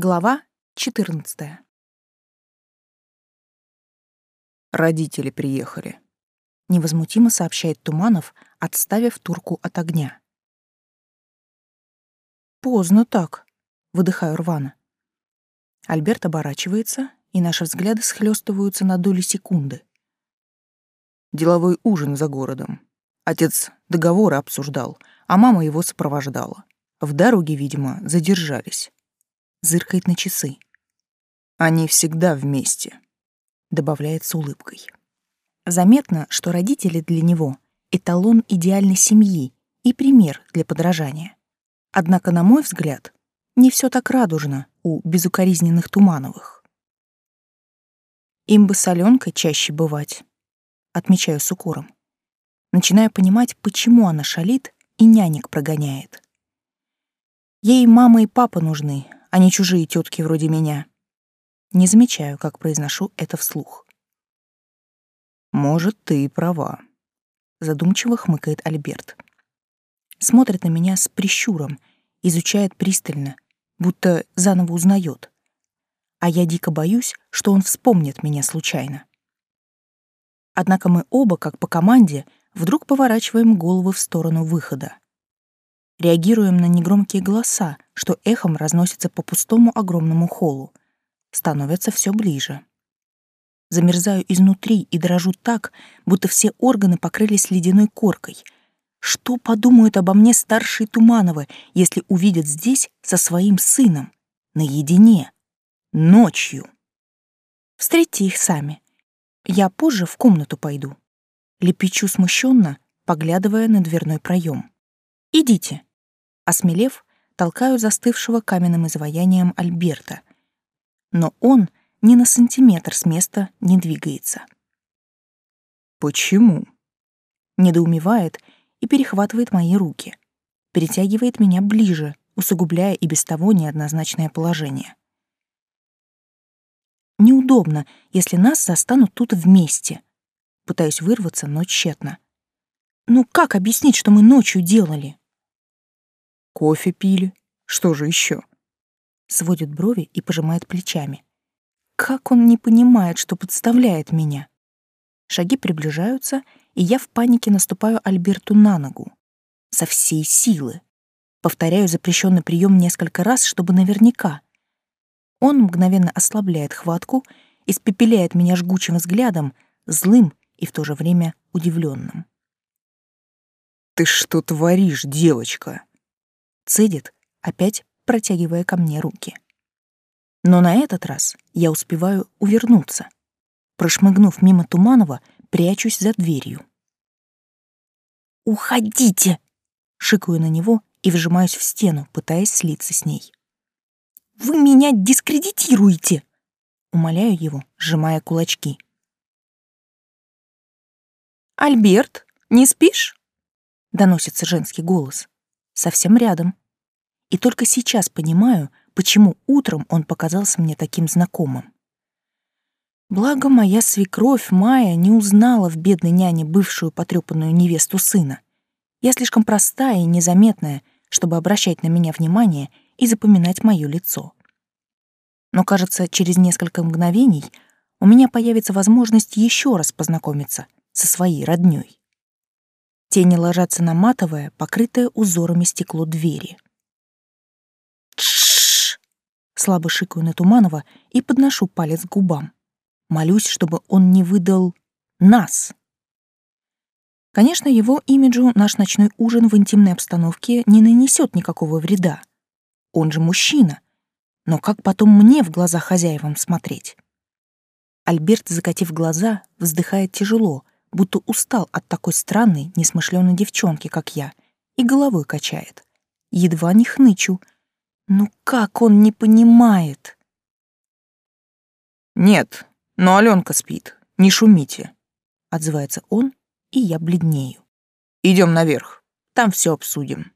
Глава 14. Родители приехали. Невозмутимо сообщает Туманов, отставив турку от огня. Поздно так, выдыхаю рвано. Альберт оборачивается, и наши взгляды схлестываются на доли секунды. Деловой ужин за городом. Отец договоры обсуждал, а мама его сопровождала. В дороге, видимо, задержались зыркает на часы. Они всегда вместе, добавляет с улыбкой. Заметно, что родители для него — эталон идеальной семьи и пример для подражания. Однако, на мой взгляд, не все так радужно у безукоризненных Тумановых. Им бы соленкой чаще бывать, отмечаю с укором. Начинаю понимать, почему она шалит и нянек прогоняет. Ей мама и папа нужны, а не чужие тетки вроде меня. Не замечаю, как произношу это вслух. «Может, ты и права», — задумчиво хмыкает Альберт. Смотрит на меня с прищуром, изучает пристально, будто заново узнает. А я дико боюсь, что он вспомнит меня случайно. Однако мы оба, как по команде, вдруг поворачиваем головы в сторону выхода реагируем на негромкие голоса, что эхом разносятся по пустому огромному холлу. Становятся все ближе. Замерзаю изнутри и дрожу так, будто все органы покрылись ледяной коркой. Что подумают обо мне старшие Тумановы, если увидят здесь со своим сыном, наедине, ночью? Встретьте их сами. Я позже в комнату пойду. Лепечу смущенно, поглядывая на дверной проем. Идите. Осмелев, толкаю застывшего каменным изваянием Альберта. Но он ни на сантиметр с места не двигается. «Почему?» Недоумевает и перехватывает мои руки. Перетягивает меня ближе, усугубляя и без того неоднозначное положение. Неудобно, если нас застанут тут вместе. Пытаюсь вырваться, но тщетно. Ну как объяснить, что мы ночью делали? Кофе пили. Что же еще? Сводит брови и пожимает плечами. Как он не понимает, что подставляет меня? Шаги приближаются, и я в панике наступаю Альберту на ногу. Со всей силы. Повторяю запрещенный прием несколько раз, чтобы наверняка. Он мгновенно ослабляет хватку, испепеляет меня жгучим взглядом, злым и в то же время удивленным. «Ты что творишь, девочка?» Цедит, опять протягивая ко мне руки. Но на этот раз я успеваю увернуться. Прошмыгнув мимо Туманова, прячусь за дверью. «Уходите!» — шикаю на него и вжимаюсь в стену, пытаясь слиться с ней. «Вы меня дискредитируете!» — умоляю его, сжимая кулачки. «Альберт, не спишь?» — доносится женский голос совсем рядом. И только сейчас понимаю, почему утром он показался мне таким знакомым. Благо моя свекровь Майя не узнала в бедной няне бывшую потрепанную невесту сына. Я слишком простая и незаметная, чтобы обращать на меня внимание и запоминать мое лицо. Но, кажется, через несколько мгновений у меня появится возможность еще раз познакомиться со своей роднёй. Тени ложатся на матовое, покрытое узорами стекло двери. Тш! Слабо шикаю на Туманова и подношу палец к губам. Молюсь, чтобы он не выдал нас. Конечно, его имиджу наш ночной ужин в интимной обстановке не нанесет никакого вреда. Он же мужчина. Но как потом мне в глаза хозяевам смотреть? Альберт, закатив глаза, вздыхает тяжело, будто устал от такой странной, несмышленой девчонки, как я, и головой качает. Едва не хнычу. Ну как он не понимает? «Нет, но Аленка спит. Не шумите», — отзывается он, и я бледнею. Идем наверх, там все обсудим».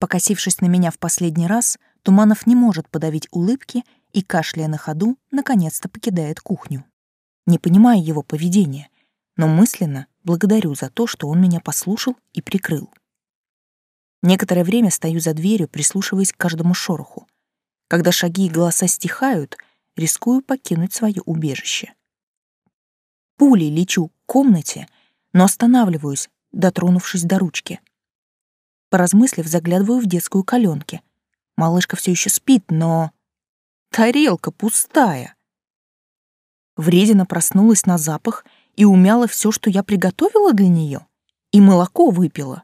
Покосившись на меня в последний раз, Туманов не может подавить улыбки и, кашляя на ходу, наконец-то покидает кухню. Не понимаю его поведения — но мысленно благодарю за то, что он меня послушал и прикрыл. Некоторое время стою за дверью, прислушиваясь к каждому шороху. Когда шаги и голоса стихают, рискую покинуть свое убежище. Пулей лечу к комнате, но останавливаюсь, дотронувшись до ручки. Поразмыслив, заглядываю в детскую каленки. Малышка все еще спит, но... Тарелка пустая. Вредина проснулась на запах и умяла все, что я приготовила для нее, и молоко выпила.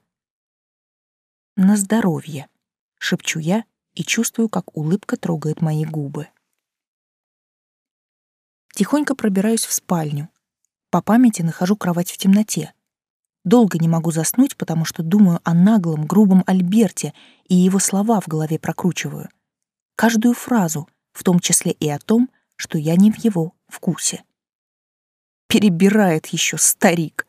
На здоровье, шепчу я и чувствую, как улыбка трогает мои губы. Тихонько пробираюсь в спальню. По памяти нахожу кровать в темноте. Долго не могу заснуть, потому что думаю о наглом, грубом Альберте и его слова в голове прокручиваю. Каждую фразу, в том числе и о том, что я не в его вкусе. Перебирает еще старик.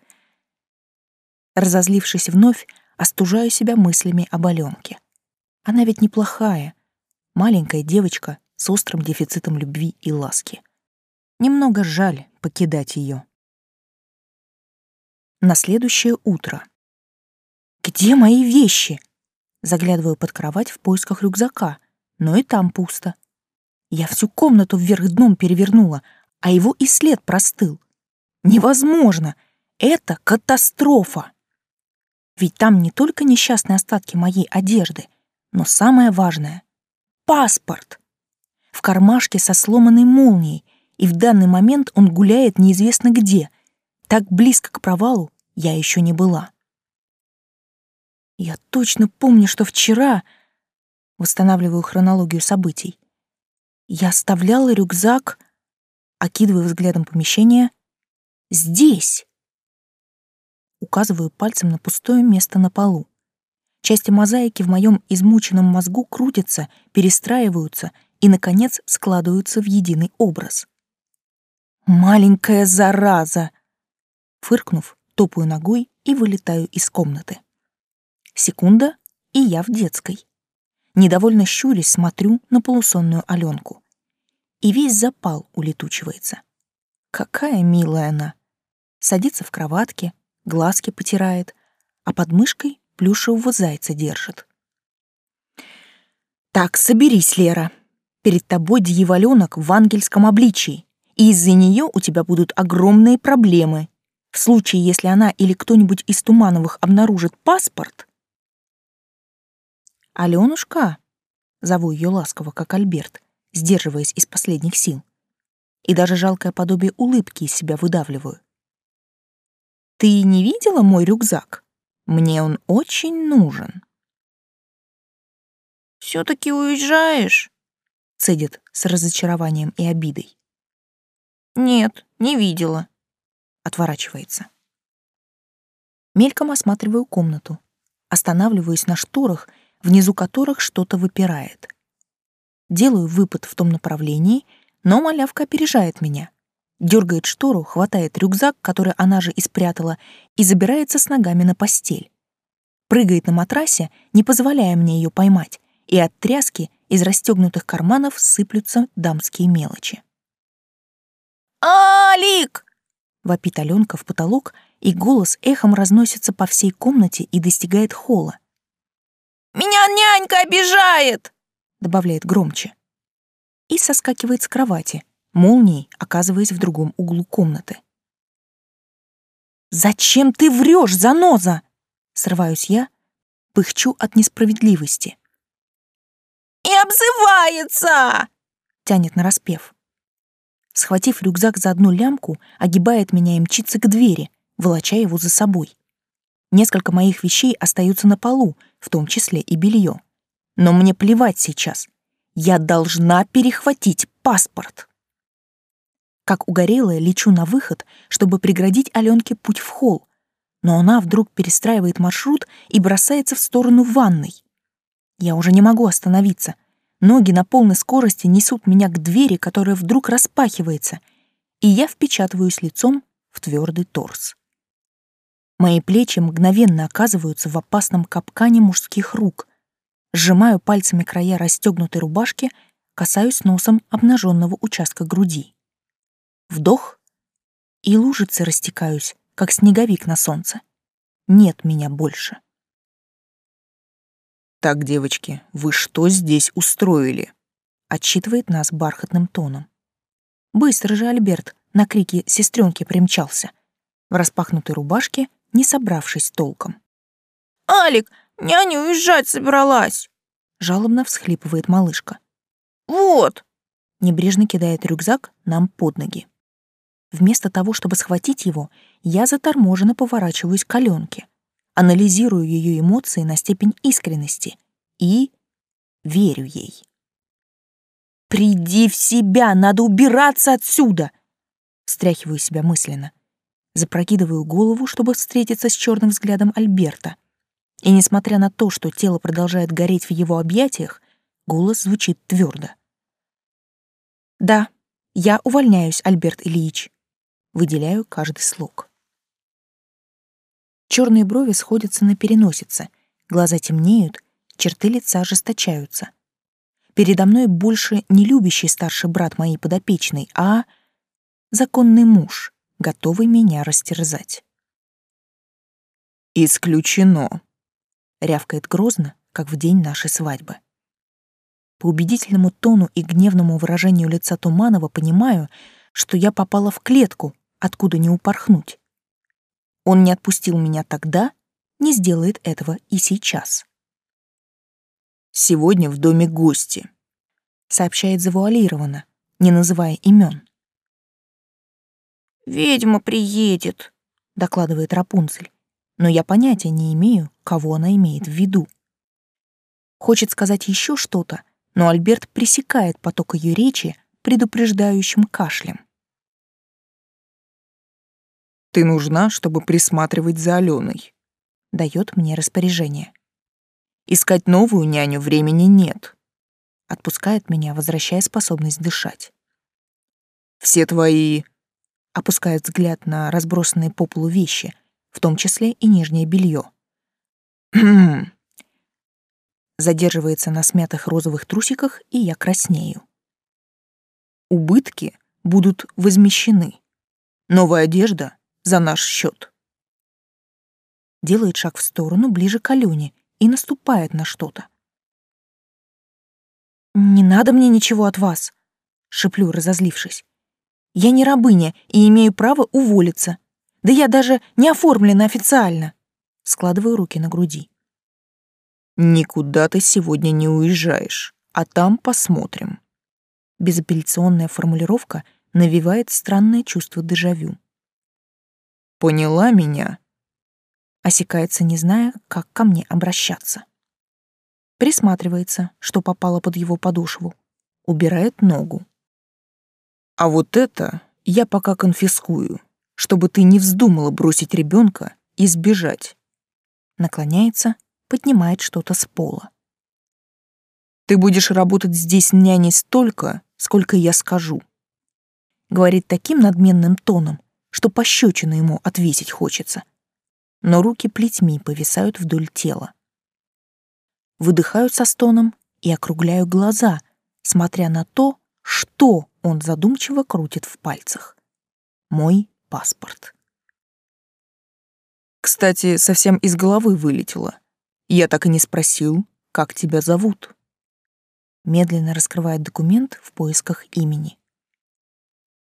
Разозлившись вновь, остужаю себя мыслями об Аленке. Она ведь неплохая, маленькая девочка с острым дефицитом любви и ласки. Немного жаль покидать ее. На следующее утро. Где мои вещи? Заглядываю под кровать в поисках рюкзака, но и там пусто. Я всю комнату вверх дном перевернула, а его и след простыл. Невозможно! Это катастрофа! Ведь там не только несчастные остатки моей одежды, но самое важное — паспорт. В кармашке со сломанной молнией, и в данный момент он гуляет неизвестно где. Так близко к провалу я еще не была. Я точно помню, что вчера... Восстанавливаю хронологию событий. Я оставляла рюкзак, окидывая взглядом помещение, здесь. Указываю пальцем на пустое место на полу. Части мозаики в моем измученном мозгу крутятся, перестраиваются и, наконец, складываются в единый образ. «Маленькая зараза!» Фыркнув, топаю ногой и вылетаю из комнаты. Секунда, и я в детской. Недовольно щурясь смотрю на полусонную Аленку. И весь запал улетучивается. Какая милая она. Садится в кроватке, глазки потирает, а под мышкой плюшевого зайца держит. «Так, соберись, Лера. Перед тобой дьяволёнок в ангельском обличии, и из-за нее у тебя будут огромные проблемы. В случае, если она или кто-нибудь из Тумановых обнаружит паспорт, «Алёнушка!» — зову её ласково, как Альберт, сдерживаясь из последних сил. И даже жалкое подобие улыбки из себя выдавливаю. «Ты не видела мой рюкзак? Мне он очень нужен». «Всё-таки уезжаешь?» — цедит с разочарованием и обидой. «Нет, не видела», — отворачивается. Мельком осматриваю комнату, останавливаюсь на шторах — внизу которых что-то выпирает. Делаю выпад в том направлении, но малявка опережает меня. Дергает штору, хватает рюкзак, который она же и спрятала, и забирается с ногами на постель. Прыгает на матрасе, не позволяя мне ее поймать, и от тряски из расстегнутых карманов сыплются дамские мелочи. «Алик!» — вопит Аленка в потолок, и голос эхом разносится по всей комнате и достигает холла. Меня нянька обижает!» добавляет громче. И соскакивает с кровати, молнией оказываясь в другом углу комнаты. «Зачем ты врешь, заноза?» Срываюсь я, пыхчу от несправедливости. «И обзывается!» тянет нараспев. Схватив рюкзак за одну лямку, огибает меня и мчится к двери, волоча его за собой. Несколько моих вещей остаются на полу, в том числе и белье. Но мне плевать сейчас. Я должна перехватить паспорт. Как угорелая, лечу на выход, чтобы преградить Аленке путь в холл, но она вдруг перестраивает маршрут и бросается в сторону ванной. Я уже не могу остановиться. Ноги на полной скорости несут меня к двери, которая вдруг распахивается, и я впечатываюсь лицом в твердый торс. Мои плечи мгновенно оказываются в опасном капкане мужских рук. Сжимаю пальцами края расстегнутой рубашки, касаюсь носом обнаженного участка груди. Вдох, и лужицы растекаюсь, как снеговик на солнце. Нет меня больше. «Так, девочки, вы что здесь устроили?» отчитывает нас бархатным тоном. Быстро же Альберт на крики сестренки примчался. В распахнутой рубашке, не собравшись толком. «Алик, няня уезжать собралась!» Жалобно всхлипывает малышка. «Вот!» Небрежно кидает рюкзак нам под ноги. Вместо того, чтобы схватить его, я заторможенно поворачиваюсь к Аленке, анализирую ее эмоции на степень искренности и верю ей. «Приди в себя! Надо убираться отсюда!» Стряхиваю себя мысленно. Запрокидываю голову, чтобы встретиться с черным взглядом Альберта. И несмотря на то, что тело продолжает гореть в его объятиях, голос звучит твердо. «Да, я увольняюсь, Альберт Ильич выделяю каждый слог. Черные брови сходятся на переносице, глаза темнеют, черты лица ожесточаются. Передо мной больше не любящий старший брат моей подопечной, а законный муж, готовый меня растерзать. «Исключено», — рявкает грозно, как в день нашей свадьбы. По убедительному тону и гневному выражению лица Туманова понимаю, что я попала в клетку, откуда не упорхнуть. Он не отпустил меня тогда, не сделает этого и сейчас. «Сегодня в доме гости», — сообщает завуалированно, не называя имен. «Ведьма приедет», — докладывает Рапунцель, но я понятия не имею, кого она имеет в виду. Хочет сказать еще что-то, но Альберт пресекает поток ее речи предупреждающим кашлем. Ты нужна, чтобы присматривать за Аленой. Дает мне распоряжение. Искать новую няню времени нет. Отпускает меня, возвращая способность дышать. Все твои... Опускает взгляд на разбросанные по полу вещи, в том числе и нижнее белье. Задерживается на смятых розовых трусиках, и я краснею. Убытки будут возмещены. Новая одежда за наш счет. Делает шаг в сторону, ближе к Алёне, и наступает на что-то. «Не надо мне ничего от вас», — шеплю, разозлившись. «Я не рабыня и имею право уволиться. Да я даже не оформлена официально». Складываю руки на груди. «Никуда ты сегодня не уезжаешь, а там посмотрим». Безапелляционная формулировка навевает странное чувство дежавю. Поняла меня?» Осекается, не зная, как ко мне обращаться. Присматривается, что попало под его подошву. Убирает ногу. «А вот это я пока конфискую, чтобы ты не вздумала бросить ребенка и сбежать». Наклоняется, поднимает что-то с пола. «Ты будешь работать здесь няней столько, сколько я скажу», — говорит таким надменным тоном, что пощечину ему отвесить хочется. Но руки плетьми повисают вдоль тела. Выдыхаю со стоном и округляю глаза, смотря на то, что он задумчиво крутит в пальцах. Мой паспорт. Кстати, совсем из головы вылетело. Я так и не спросил, как тебя зовут. Медленно раскрывает документ в поисках имени.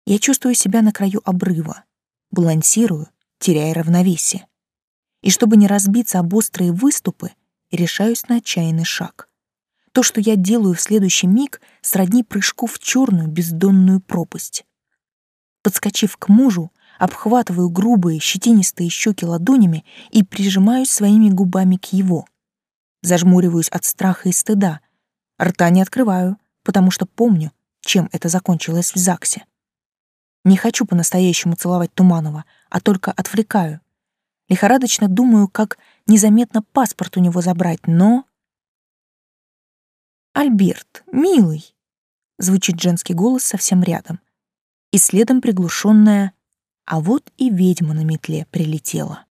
Я чувствую себя на краю обрыва, балансирую, теряя равновесие. И чтобы не разбиться об острые выступы, решаюсь на отчаянный шаг. То, что я делаю в следующий миг, сродни прыжку в черную бездонную пропасть. Подскочив к мужу, обхватываю грубые щетинистые щеки ладонями и прижимаюсь своими губами к его. Зажмуриваюсь от страха и стыда. Рта не открываю, потому что помню, чем это закончилось в ЗАГСе. Не хочу по-настоящему целовать Туманова, а только отвлекаю. Лихорадочно думаю, как незаметно паспорт у него забрать, но... «Альберт, милый!» — звучит женский голос совсем рядом. И следом приглушенная «А вот и ведьма на метле прилетела».